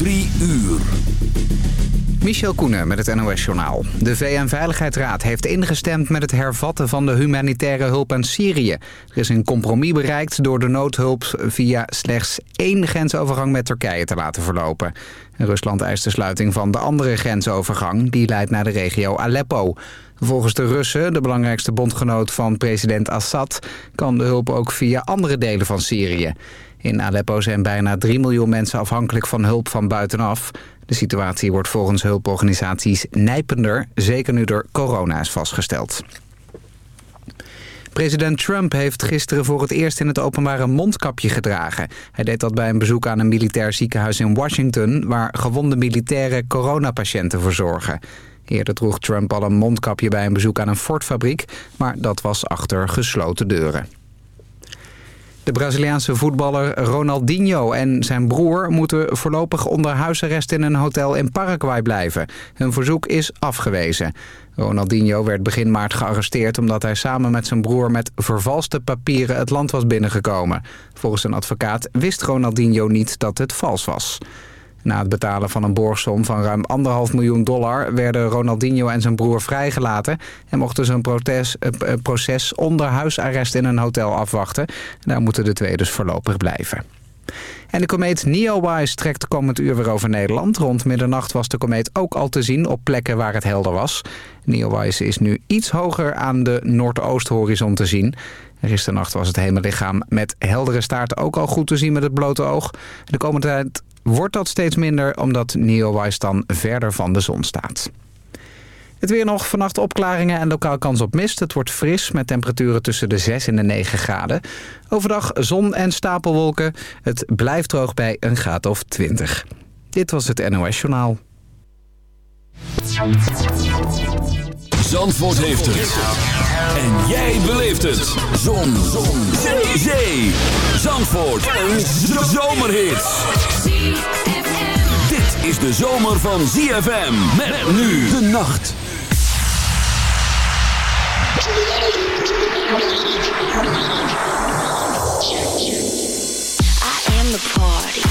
Drie uur. Michel Koenen met het NOS-journaal. De VN-veiligheidsraad heeft ingestemd met het hervatten van de humanitaire hulp aan Syrië. Er is een compromis bereikt door de noodhulp via slechts één grensovergang met Turkije te laten verlopen. Rusland eist de sluiting van de andere grensovergang, die leidt naar de regio Aleppo. Volgens de Russen, de belangrijkste bondgenoot van president Assad, kan de hulp ook via andere delen van Syrië. In Aleppo zijn bijna 3 miljoen mensen afhankelijk van hulp van buitenaf. De situatie wordt volgens hulporganisaties nijpender, zeker nu er corona is vastgesteld. President Trump heeft gisteren voor het eerst in het openbaar een mondkapje gedragen. Hij deed dat bij een bezoek aan een militair ziekenhuis in Washington... waar gewonde militairen coronapatiënten verzorgen. Eerder droeg Trump al een mondkapje bij een bezoek aan een Ford-fabriek... maar dat was achter gesloten deuren. De Braziliaanse voetballer Ronaldinho en zijn broer moeten voorlopig onder huisarrest in een hotel in Paraguay blijven. Hun verzoek is afgewezen. Ronaldinho werd begin maart gearresteerd omdat hij samen met zijn broer met vervalste papieren het land was binnengekomen. Volgens een advocaat wist Ronaldinho niet dat het vals was. Na het betalen van een borgsom van ruim 1,5 miljoen dollar... werden Ronaldinho en zijn broer vrijgelaten... en mochten ze een proces, proces onder huisarrest in een hotel afwachten. Daar moeten de twee dus voorlopig blijven. En de komeet Neowise trekt komend uur weer over Nederland. Rond middernacht was de komeet ook al te zien op plekken waar het helder was. Neowise is nu iets hoger aan de noordoosthorizon te zien. Gisternacht was het hemellichaam met heldere staarten ook al goed te zien met het blote oog. De komende tijd wordt dat steeds minder omdat Neowise dan verder van de zon staat. Het weer nog, vannacht opklaringen en lokaal kans op mist. Het wordt fris met temperaturen tussen de 6 en de 9 graden. Overdag zon en stapelwolken. Het blijft droog bij een graad of 20. Dit was het NOS Journaal. Zandvoort heeft het. En jij beleeft het. Zon. zon. Zee. Zee. Zandvoort. Een zomerhit Dit is de zomer van ZFM. Met nu de nacht. I am the party.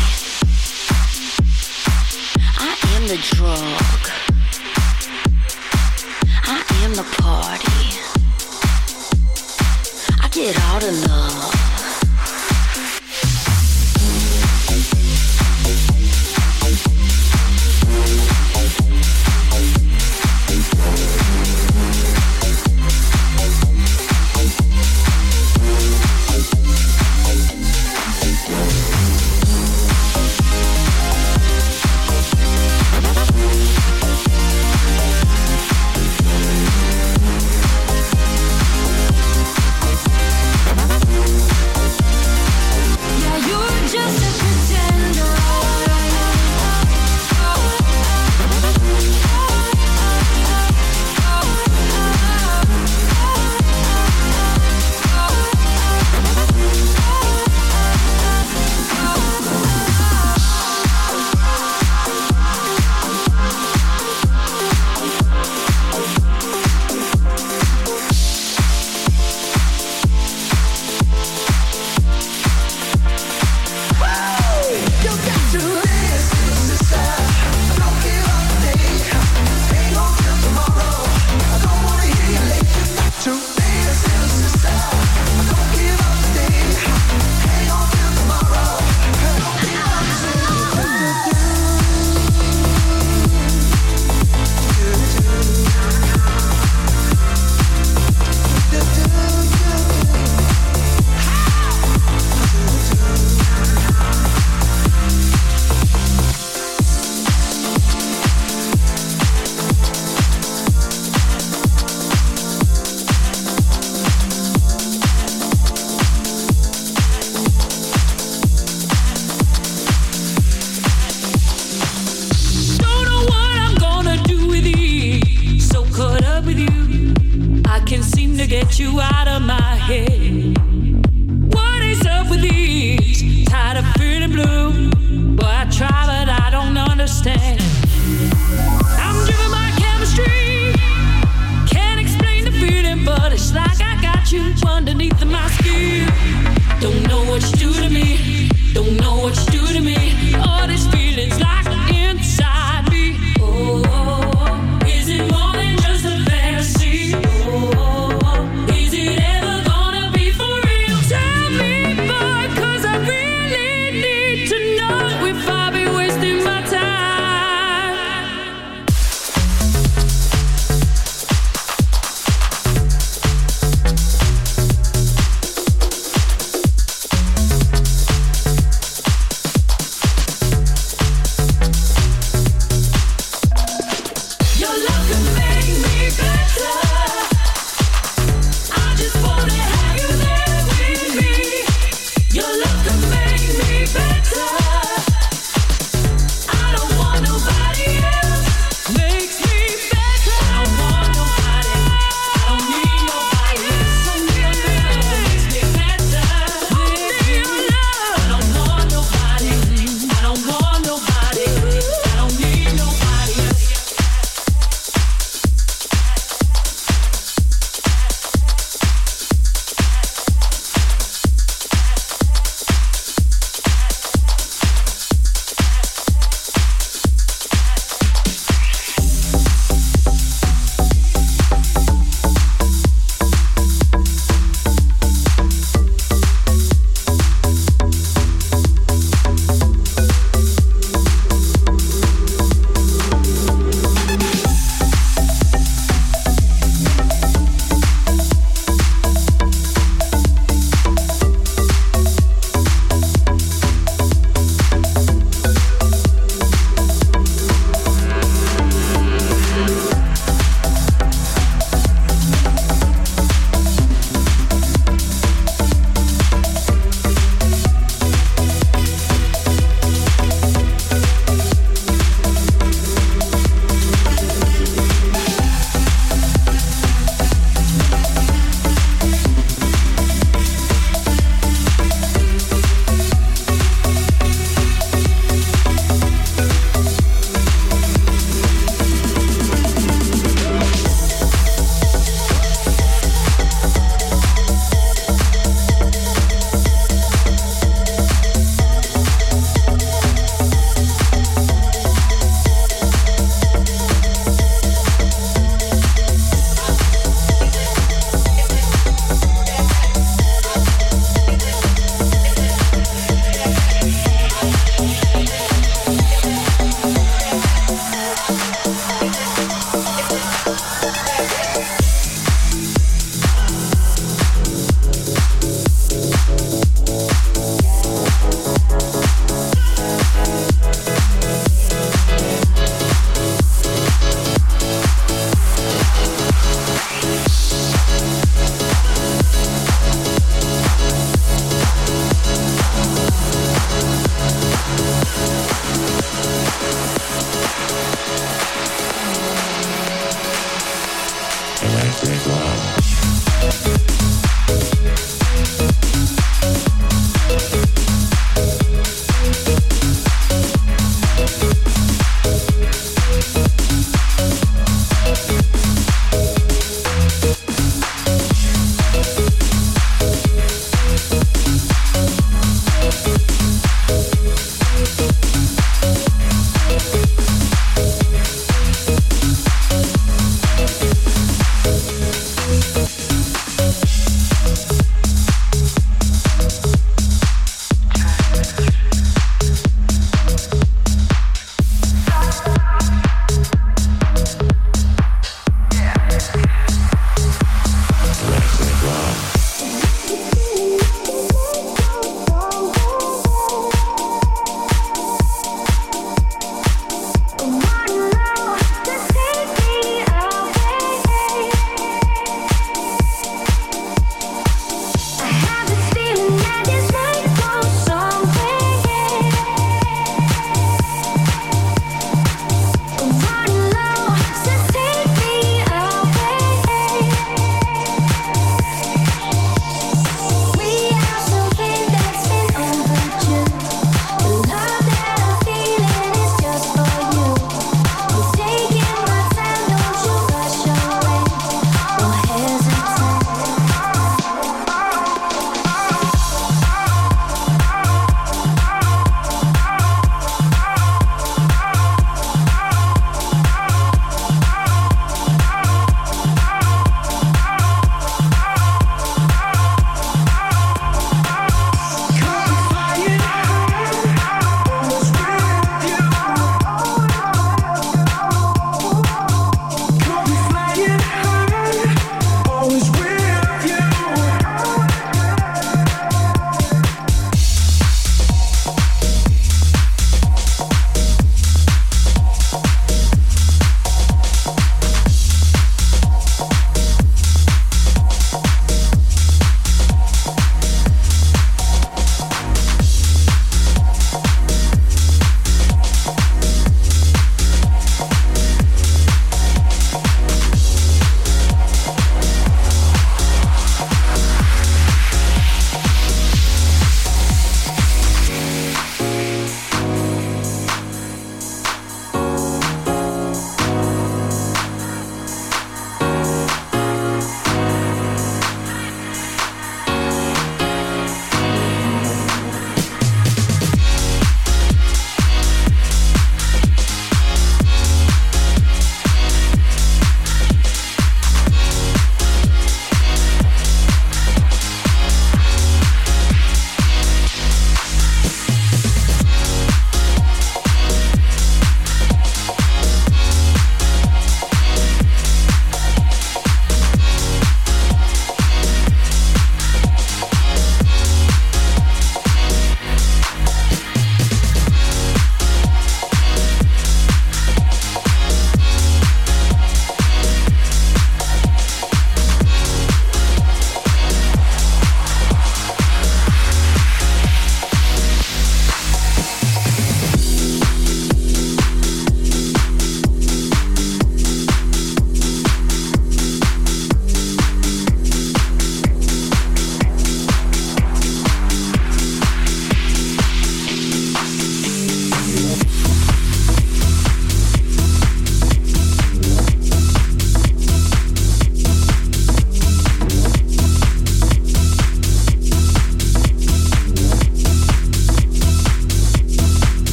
I am the drug. Am the party. I get all the love.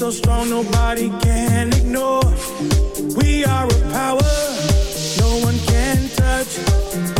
so strong nobody can ignore. We are a power no one can touch.